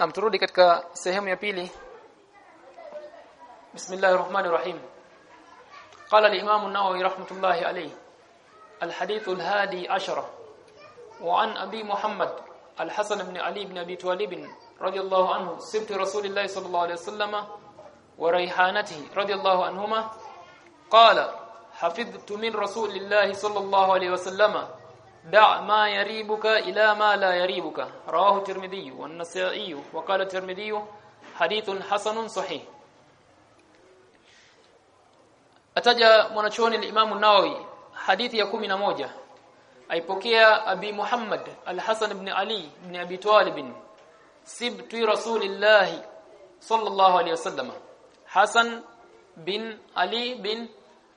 na turudi katika sehemu ya pili Bismillahir Rahmanir Rahim قال الإمام النووي رحمة الله عليه الحديث الهادي عشرة وعن أبي محمد الحسن بن علي بن أبي طالب رضي الله عنه سبت رسول الله صلى الله عليه وسلم وريحانته رضي الله عنهما قال حفظت دع ما يريبك إلى ما لا يريبك. رواه الترمذي والنسائي وقال الترمذي حديث حسن صحيح. اتجا مناچون الإمام النووي حديث يا 11 ايبوكيه أبي محمد الحسن بن علي بن أبي طالب سبت رسول الله صلى الله عليه وسلم. حسن بن علي بن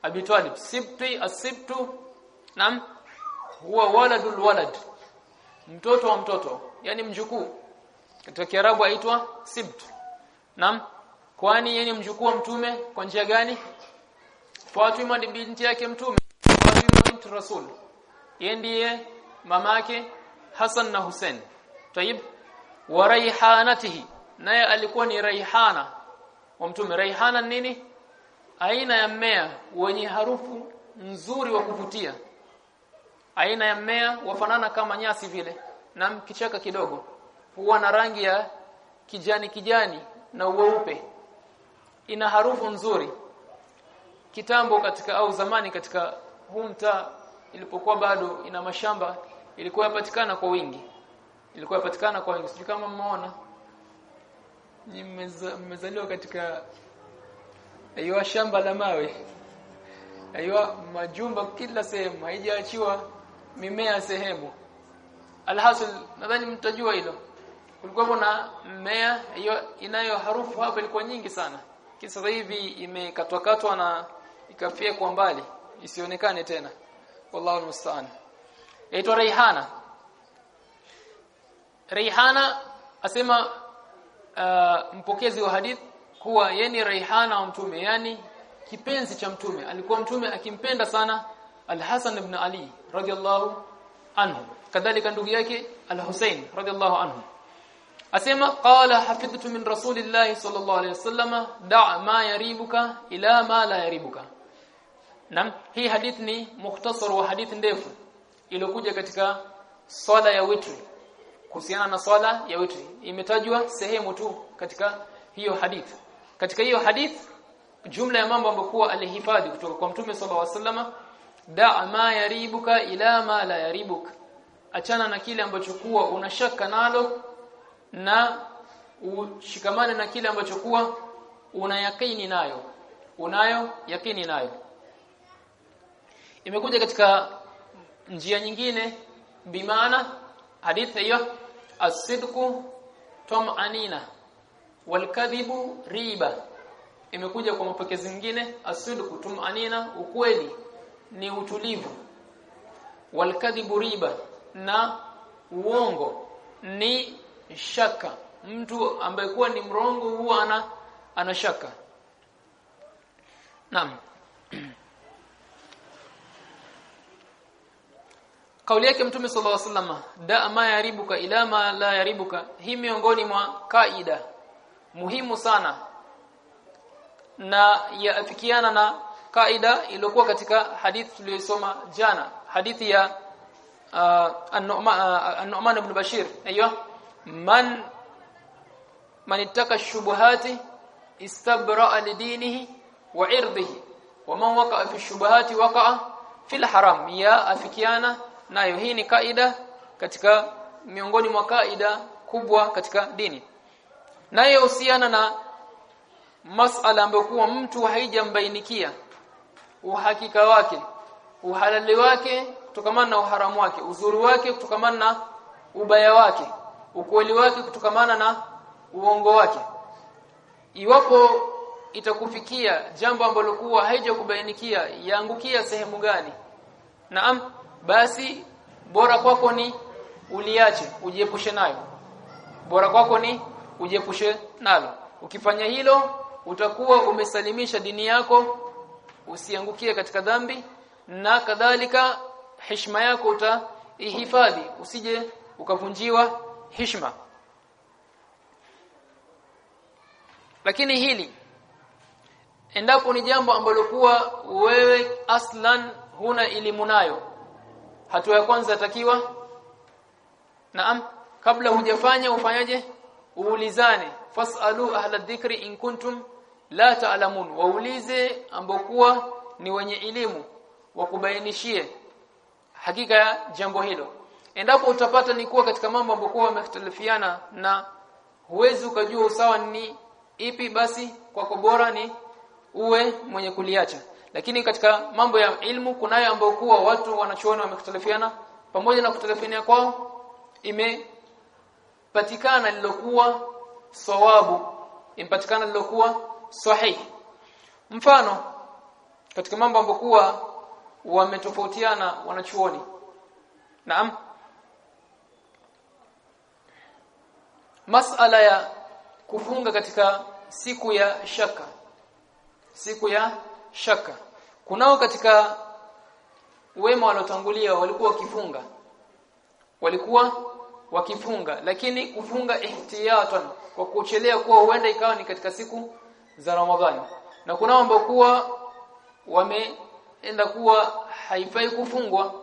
أبي طالب. سبت السبت نعم huwa waladul walad. Mtoto wa mtoto yani mjukuu. Katika Kiarabu aitwa sibt. Nam kwani yeye ni mjukuu wa mtume? Kwa njia gani? Fatima ni binti yake mtume. Fatima binti Rasul. Yeye ndiye mamake Hassan na Hussein. Tayib wa raihanatihi. Naye alikuwa ni raihana wa mtume. Raihana nini? Aina ya mmea wenye harufu nzuri wa kuvutia aina ya mmea wafanana kama nyasi vile na kichaka kidogo. Huwa na rangi ya kijani kijani na uweupe ina harufu nzuri. Kitambo katika au zamani katika humta ilipokuwa bado ina mashamba ilikuwa yapatikana kwa wingi. Ilikuwa yapatikana kwa wingi. Sijui kama mmeona. Nimezaliwa katika aiwa shamba la mawe. Aiwa majumba kila sehemu. Haijaachiwa mimea sehemu. Alhasil nadhani mtajua hilo. Kulikuwa na mmea hiyo inayo harufu hapo ilikuwa nyingi sana. Kisa hivi imekatwa katwa na ikafia kwa mbali isionekane tena. Wallahu musta'an yaitwa Raihana Raihana asema uh, mpokezi wa hadith kuwa yeye ni Raihana wa mtume yani kipenzi cha mtume. Alikuwa mtume akimpenda sana Al-Hasan ibn Ali radiyallahu anhu kadhalika ndugu yake Al-Hussein radiyallahu anhu asema qala hafidhtu min rasulillahi sallallahu alayhi wasallam da' ma yaribuka ila ma la yaribuka nam hii hadith ni mukhtasar wa hadith ndefu iliyokuja katika swala ya witri. Kuhusiana na swala ya witri imetajwa sehemu tu katika hiyo hadith. Katika hiyo hadith jumla ya mambo ambayo kwa alihifadhi kutoka kwa Mtume sallallahu alayhi wasallam da ma yaribuka ila ma la yaribuka. Achana na kile ambacho kuwa unashaka nalo na ushikamane na kile ambacho kuwa una yakini nayo. Unayo yakini nayo imekuja katika njia nyingine bimaana hadithi hiyo as-sidqu tum'anina wal-kadhibu riba imekuja kwa mapokezi mengine as-sidqu tum'anina ukweli ni utulivu. Wal-kadhibu riba na uongo ni shaka. Mtu ambaye kuwa ni mrongo huwa ana ana shaka. Naam. Kauli yake mtume sallallahu alaihi wasallam da ma yaribuka ila ma la yaribuka. Hii miongoni mwa kaida muhimu sana na yaafikiana na kaida iliyokuwa katika hadithi tuliyosoma jana. Hadithi ya uh, an-Nu'man ibn Bashir. Aiyo man man ittaka shubuhati istabra'a lidinihi wa 'irdihi. Wa man waqa'a fi shubuhati waqa'a fil haram. Ya afikiana nayo. Hii ni kaida katika miongoni mwa kaida kubwa katika dini. Nayo husiana na masala ambayo kuwa mtu haijambainikia uhakika wake uhalali wake kutokamana na uharamu wake uzuri wake kutokamana na ubaya wake ukweli wake kutokamana na uongo wake. Iwapo itakufikia jambo ambalo kuwa haijakubainikia yaangukia sehemu gani? Naam basi bora kwako ni uliache ujiepushe nayo. Bora kwako ni ujiepushe nalo. Ukifanya hilo utakuwa umesalimisha dini yako usiangukie katika dhambi na kadhalika heshima yako utaihifadhi. Usije ukavunjiwa heshima. Lakini hili endapo ni jambo ambalo kuwa wewe aslan huna elimu nayo hatua ya kwanza yatakiwa naam kabla hujafanya ufanyaje? Uulizane. Fasalu ahla dhikri in kuntum la taalamun waulize ambokuwa ni wenye elimu wakubainishie hakika ya jambo hilo. Endapo utapata ni kuwa katika mambo ambokuwa wamekhtalifiana na huwezi ukajua usawa ni ipi basi kwako bora ni uwe mwenye kuliacha. Lakini katika mambo ya ilmu kunayo ambayo kuwa watu wanachoona wamekhtalifiana pamoja na kutalifiana kwao imepatikana lilokuwa sawabu imepatikana lilokuwa sahihi mfano katika mambo ambayo kuwa wametofautiana wanachuoni. Naam. Masala ya kufunga katika siku ya shaka. Siku ya shaka. Kunao katika wema waliotangulia walikuwa wakifunga. Walikuwa wakifunga. Lakini kufunga ihtiyatan kwa kuchelea kuwa huenda ikawa ni katika siku za Ramadhani. Na kunao ambao kuwa wameenda kuwa haifai kufungwa.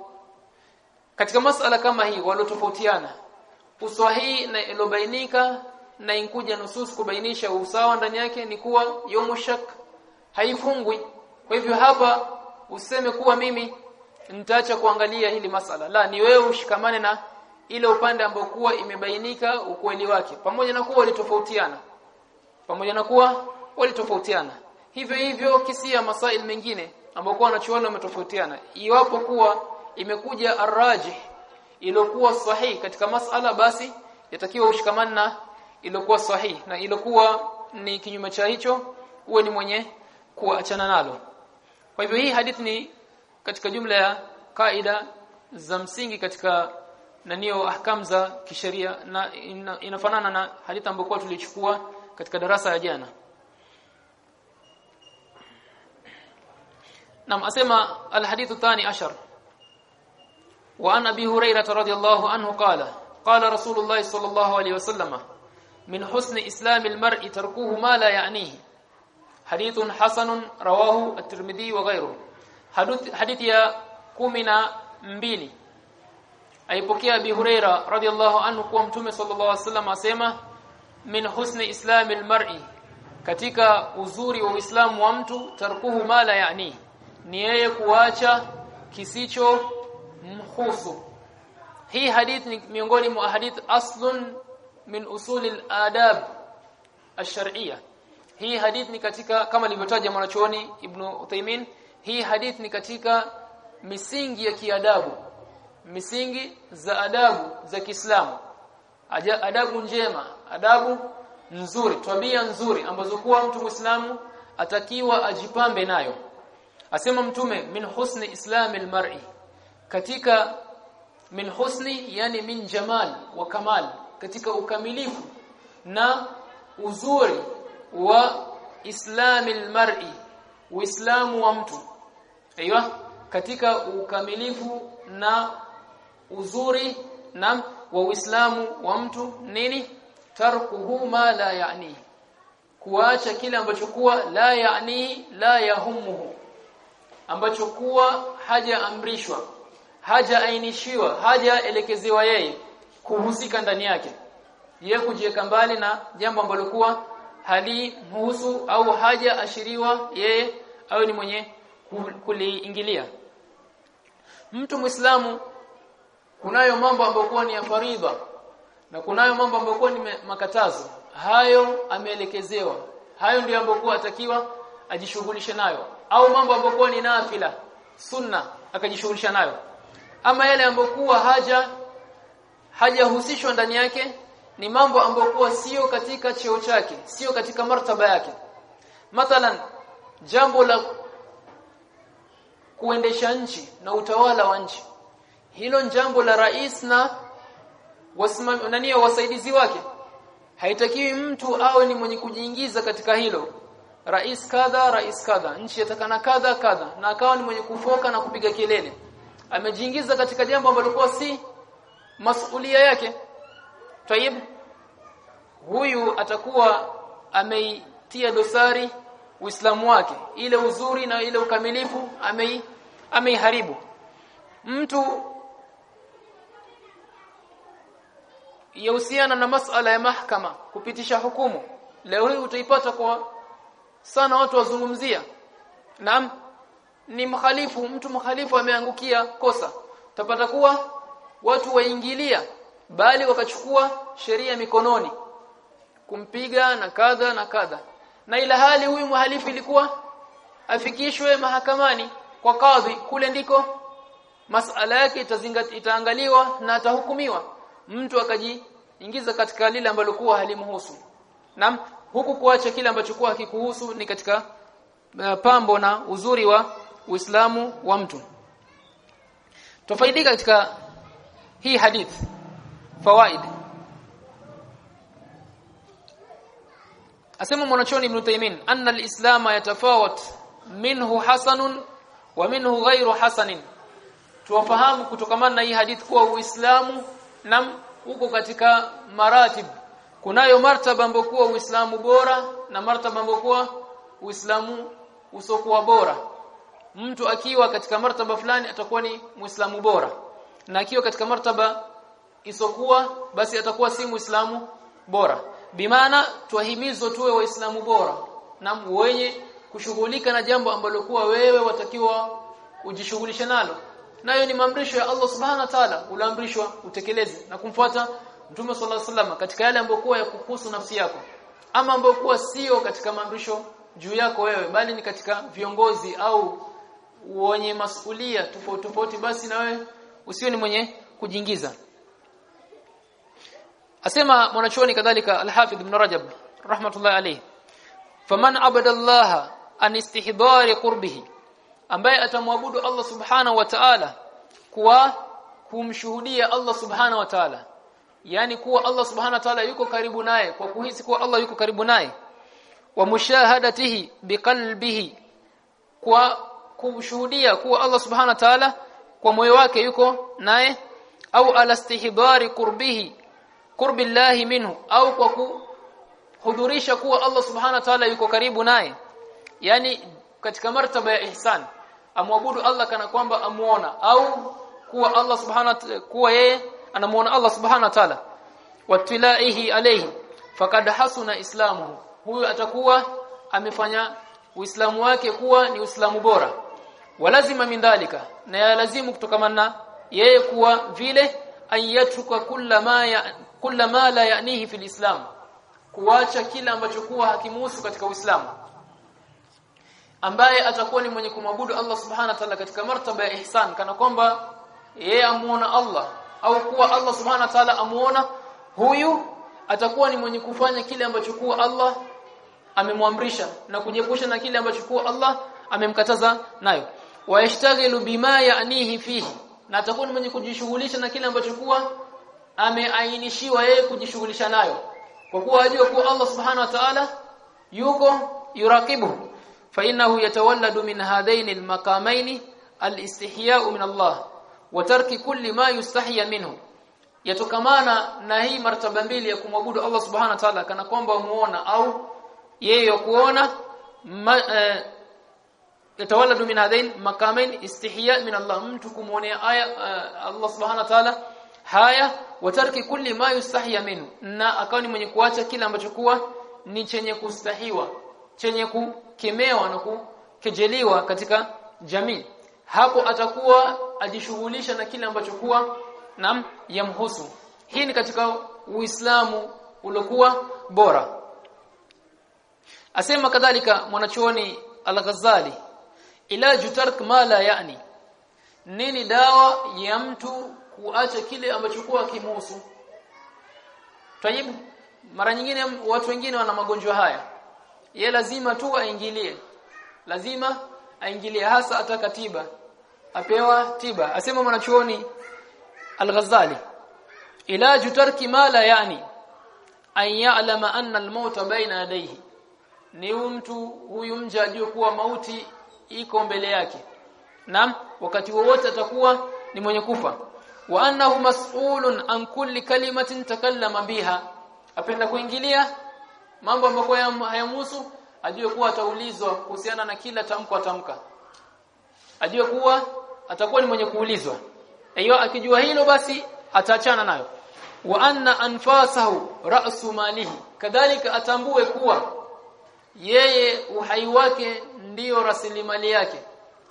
Katika masala kama hii waliotofautiana uswahii na ilobainika na inkuja nusus kubainisha usawa ndani yake ni kuwa yomu shak haifungwi. Kwa hivyo hapa useme kuwa mimi nitaacha kuangalia hili masala. La ni wewe ushikamane na ile upande ambao kuwa imebainika ukweli wake. Pamoja na kuwa walitofautiana. Pamoja na kuwa walitofautiana. Hivyo hivyo kisia masail mengine ambao kwa wanachuoni wametofautiana. Iwapo kuwa imekuja arraji iliyokuwa sahihi katika masala basi yatakiwa ushikamane na iliyokuwa sahihi na iliyokuwa ni kinyume cha hicho uwe ni mwenye kuachana nalo. Kwa hivyo hii hadithi ni katika jumla ya kaida za msingi katika nanio ahkam za kisheria na inafanana na hadithi ambayo tulichukua katika darasa ya jana نعم اسمع الحديث الثاني عشر. وان أبي هريرة رضي الله عنه قال قال رسول الله صلى الله عليه وسلم من حسن إسلام المرء تركه ما لا يعنيه. حديث حسن رواه الترمذي وغيره. حديث يا 12 ايبوكيه أبي هريرة رضي الله عنه قام متوم صلى الله عليه وسلم اسمع من حسن إسلام المرء ketika uzuri wa islam wa mtu tarkuhu ma la yaani ni yeye kuacha kisicho mhusu. Hii hadith ni miongoni mwa hadith aslun min usulil adab ash-shar'iyya. Hii hadith ni katika kama alivyotaja mwanachuoni Ibn Uthaymeen hii hadith ni katika misingi ya kiadabu. Misingi za adabu za Kiislamu. Adabu njema adabu nzuri tabia nzuri ambazo kuwa mtu Muislamu atakiwa ajipambe nayo asema mtume min husni islamil mar'i katika min husni yani min jamal wa kamal. Katika ukamilifu na uzuri wa islamil mar'i uislamu wa mtu. Aiywa katika ukamilifu na uzuri na wa uislamu wa mtu nini? Tarkuhu ma la yani. Kuacha kile ambacho kuwa la yani la yahumuhu ambacho kuwa hajaamrishwa hajaainishiwa hajaelekezewa yeye kuhusika ndani yake. Yeye kujiweka mbali na jambo ambalo kuwa halimhusu au hajaashiriwa yeye au ni mwenye kuliingilia. Mtu muislamu kunayo mambo ambayo kuwa ni ya faridha na kunayo mambo ambayo kuwa ni makatazo. Hayo ameelekezewa. Hayo ndiyo ambayo kuwa atakiwa ajishughulishe nayo au mambo ambayo ni nafila sunna akajishughulisha nayo. Ama yale ambayo kuwa haja hajahusishwa ndani yake ni mambo ambayo kuwa sio katika cheo chake sio katika martaba yake. Mathalan jambo la kuendesha nchi na utawala wa nchi. Hilo jambo la rais na wasimamizi wasaidizi wake. Haitakiwi mtu awe ni mwenye kujiingiza katika hilo rais kadha rais kadha. Nchi yatakana kadha kadha. Na akawa ni mwenye kufoka na kupiga kelele. Amejiingiza katika jambo ambalo kwa si masulia yake. Tayib huyu atakuwa ameitia dosari Uislamu wake. Ile uzuri na ile ukamilifu amei ameiharibu. Mtu yahusiana na masala ya mahkama kupitisha hukumu leo hii utaipata kwa sana watu wazungumzia. Naam ni mkhalifu mtu mkhalifu ameangukia kosa. Utapata kuwa watu waingilia bali wakachukua sheria mikononi. Kumpiga na kadha na kadha. Na ila hali huyu mhalifu ilikuwa afikishwe mahakamani kwa kadhi kule ndiko masala yake itaangaliwa na atahukumiwa. Mtu akajiingiza katika lile ambalo kuwa halimhusu. Na huku kuacha kile ambacho kwa hakikuhusu ni katika uh, pambo na uzuri wa Uislamu wa mtu. Tufaidika katika hii hadith fawaid. Asema mwanachoni Ibn Taymin anna al-islam yatafawat minhu hasanun wa minhu ghairu hasanin. Tuwafahamu kutokamana na hii hadith kuwa Uislamu nam huko katika maratib kunayo martaba ambokuwa Uislamu bora na martaba ambokuwa Uislamu usokuwa bora. Mtu akiwa katika martaba fulani atakuwa ni Muislamu bora. Na akiwa katika martaba isokuwa basi atakuwa si Muislamu bora. Bimaana twahimizwa tuwe waislamu bora na wenye kushughulika na jambo ambalo kuwa wewe watakiwa ujishughulishe nalo. Nayo ni maamrisho ya Allah subhanahu wa ta'ala. Ulaamrishwa utekeleze na kumfuata Mtume صلى الله عليه katika yale ambayo kuwa ya kuhusu nafsi yako ama ambayo kuwa sio katika maamrisho juu yako wewe bali ni katika viongozi au wenye masulia tofauti tofauti basi na wewe usiwe ni mwenye kujiingiza asema mwanachuoni kadhalika al-Hafidh ibn Rajab rahmatullahi alayhi faman abadallaha an istihdari qurbihi ambaye atamwabudu Allah subhanahu wa ta'ala kwa kumshuhudia Allah subhanahu wa ta'ala yani kuwa Allah subhanahu wa ta'ala yuko karibu naye kwa kuhisi kuwa Allah yuko karibu naye. Wa mushahadatihi biqalbihi kwa kumshuhudia kuwa Allah subhanahu wa ta'ala kwa moyo wake yuko naye. Au alastihdari qurbihi qurbi llahi minhu au kwa kuhudhurisha kuwa Allah subhanahu wa ta'ala yuko karibu naye. Yani katika martaba ya ihsan amwabudu Allah kana kwamba amuona. Au kuwa Allah subhanahu kuwa yeye anamuona Allah subhanahu wa ta'ala. Watilaihi alayhi faqad hasuna islamu huyu atakuwa amefanya uislamu wake kuwa ni uislamu bora. Walazima min dhalika na ya lazimu kutokamana yeye kuwa vile ayatuka kulla ma ya kulla ma la yanihi fil islam. Kuacha kila ambacho kuwa hakimuhusu katika uislamu. Ambaye atakuwa ni mwenye kumwabudu Allah subhanahu wa ta'ala katika martaba ya ihsan kana kwamba yeye amuona Allah au kuwa Allah subhanahu wa ta'ala amuona huyu atakuwa ni mwenye kufanya kile ambacho kuwa Allah amemwamrisha na kujiepusha na kile ambacho kuwa Allah amemkataza nayo. Wayashtaghilu bima ya'nihi fihi na atakuwa ni mwenye kujishughulisha na kile ambacho kuwa ameainishiwa yeye kujishughulisha nayo. Kwa kuwa ajua kuwa Allah subhanahu wa ta'ala yuko yurakibu fa innahu yatawalladu min hadain almaqamain alistihya'u min Allah wa tarki kulli ma yustahya minhu. Yatokamana na hii martaba mbili ya kumwabudu Allah subhanahu wa ta'ala kana kwamba muona au yeye kuona eh, yatawalladu min hadain makamain istihya min Allah. Mtu kumuonea aya uh, Allah subhanahu wa ta'ala haya watarki kulli ma yustahya minhu. Na akawa ni mwenye kuacha kila ambacho kuwa ni chenye kustahiwa chenye kukemewa na kukejeliwa katika jamii hapo atakuwa ajishughulisha na kile ambacho kuwa nam yamhusu. Hii ni katika uislamu uliokuwa bora. Asema kadhalika mwanachuoni al-Ghazali ilaju tark ma la yani. Nini dawa ya mtu kuacha kile ambacho kuwa kimuhusu tayibu mara nyingine watu wengine wana magonjwa haya. Ye lazima tu aingilie. Lazima aingilie hasa atakatiba tiba apewa tiba. Asema mwanachuoni al-Ghazali ilaju tarki mala yani an ya'lama anna al-maut baina yadayhi. Ni mtu huyu mja ajue kuwa mauti iko mbele yake. Naam wakati wowote atakuwa ni mwenye kufa. Wa annahu mas'ulun an kulli kalimatin takallama biha. Apenda kuingilia mambo ambayo hayamhusu ajue kuwa ataulizwa kuhusiana na kila tamko atamka. Ajue kuwa atakuwa ni mwenye kuulizwa. Hiyo akijua hilo basi ataachana nayo. Wa anna anfasahu ra'su malihi. Kadhalika atambue kuwa yeye uhai wake ndiyo rasilimali yake.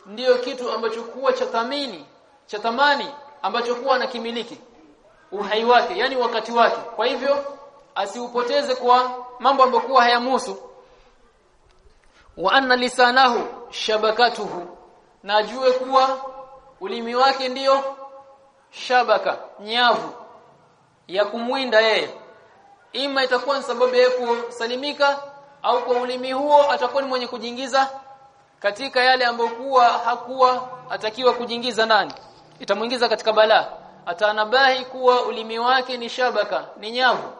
Ndiyo kitu ambacho kuwa cha thamini cha thamani ambacho kuwa anakimiliki uhai wake yani wakati wake. Kwa hivyo asiupoteze kwa mambo ambayo kuwa hayamhusu wa anna lisanahu shabakatuhu. Najue ajue kuwa ulimi wake ndiyo shabaka nyavu ya kumwinda yeye. Ima itakuwa ni sababu ya kusalimika au kwa ulimi huo atakuwa ni mwenye kujiingiza katika yale ambayo kuwa hakuwa atakiwa kujiingiza nani. Itamuingiza katika balaa. Atanabahi kuwa ulimi wake ni shabaka ni nyavu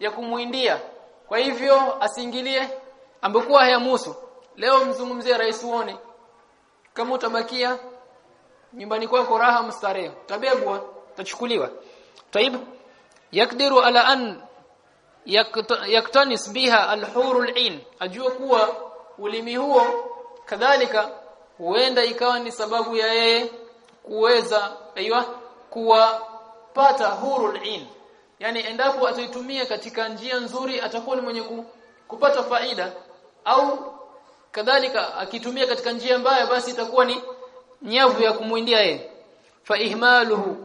ya kumuindia kwa hivyo asiingilie ambokuwa hayamusu leo mzungumzie rais uone. Kama utabakia nyumbani kwako raha mstarehe. Tabegwa tachukuliwa. Taib yakdiru ala an yaktanis biha alhur alin ajua kuwa ulimi huo kadhalika huenda ikawa ni sababu ya yeye kuweza aiywa kuwapata huru alin yani endapo ataitumia katika njia nzuri atakuwa ni mwenye kupata faida. Au kadhalika akitumia katika njia mbaya basi itakuwa ni nyavu ya kumwindia yeye. Fa ihmaluhu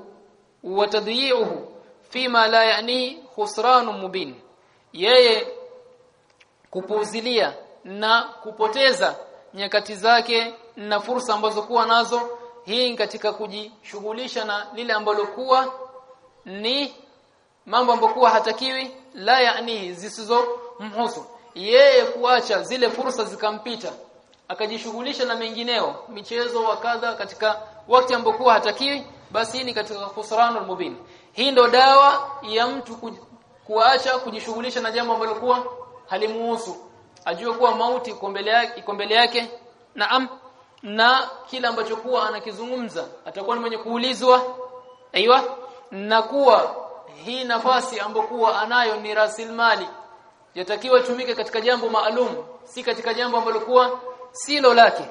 wa tadyi'uhu fima la yani khusranun mubin. Yeye kupuuzilia na kupoteza nyakati zake na fursa ambazo kuwa nazo hii katika kujishughulisha na lile ambalo kuwa ni mambo ambayo kuwa hatakiwi la yani zisizo mhusu yeye kuacha zile fursa zikampita akajishughulisha na mengineo michezo wa kadha katika wakati ambokuwa hatakiwi basi ni katika khusranul mubin. Hii ndo dawa ya mtu ku, kuacha kujishughulisha na jambo ambalo kuwa halimuhusu. Ajue kuwa mauti iko mbele yake yake naam na kila ambacho kuwa anakizungumza atakuwa ni mwenye kuulizwa aiywa na kuwa hii nafasi ambokuwa anayo ni rasilimali. Yatakiwa tumike katika jambo maalum si katika jambo ambalo kuwa silo lake.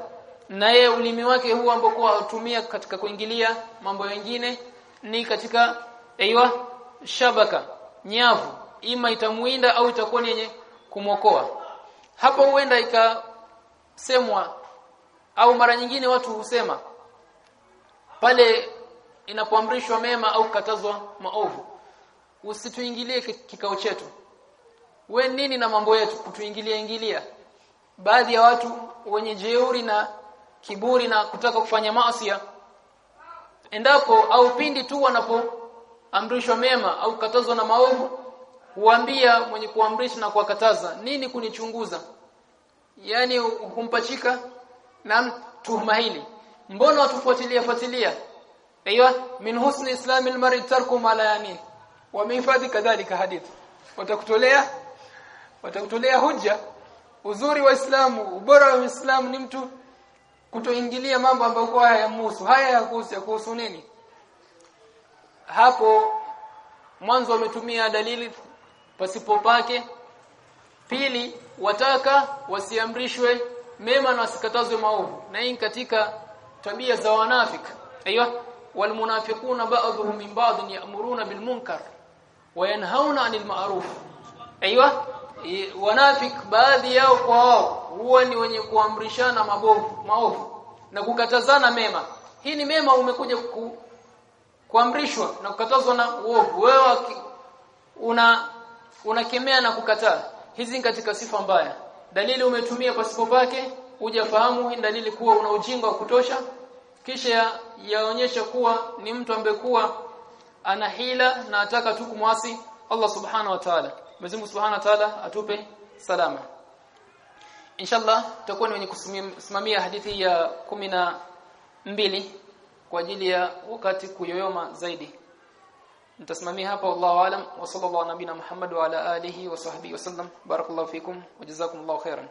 Na yeye ulimi wake huwa ambokuwa utumia katika kuingilia mambo mengine ni katika aiywa shabaka nyavu. Ima itamuinda au itakuwa ni yenye kumokoa hapo huenda ikasemwa au mara nyingine watu husema pale inapoamrishwa mema au kukatazwa maovu. Usituingilie kikao chetu. We nini na mambo yetu kutuingilia ingilia baadhi ya watu wenye jeuri na kiburi na kutaka kufanya maasi endapo au pindi tu wanapoamrishwa mema au katazwa na maovu huambia mwenye kuamrisha na kuwakataza nini kunichunguza? Yani kumpachika na tuhuma hili mbona watufuatilia fuatilia? Aiywa min husni islamil mar'i tarku ma la yani. Wamehifadhi kadhalika hadith. Watakutolea watakutolea hujja uzuri wa Uislamu ubora wa Uislamu ni mtu kutoingilia mambo ambayo kwa hayamhusu haya yakuhusu yakuhusu nini? Hapo mwanzo wametumia dalili pasipo pake. Pili wataka wasiamrishwe mema na wasikatazwe maovu. Na hii katika tabia za wanafik. Aiywa walmunafiquna ba'dhum min ba'd ya'muruna bilmunkar wa yanhauna 'anil ma'ruf aiywa wanafik baadhi yao kwa wao huwa ni wenye kuamrishana mabovu maovu na kukatazana mema. Hii ni mema umekuja ku, kuamrishwa na kukatazwa na uovu. Wewe una unakemea na kukataa. Hizi katika sifa mbaya. Dalili umetumia pasipo pake hujafahamu hii dalili kuwa una ujinga wa kutosha. Kisha yaonyesha kuwa ni mtu ambaye kuwa ana hila na ataka tu kumwasi Allah subhanahu wa ta'ala Mwenyezi Mungu subhanahu wa ta'ala atupe salama. Inshallah tutakuwa ni wenye kusimamia hadithi ya kumi na mbili kwa ajili ya wakati kuyoyoma zaidi. Nitasimamia hapa wallahu alam wa sallallahu nabina Muhammad wa ala alihi wa sahbihi wasallam barakallahu fikum wa jazakumullahu khairan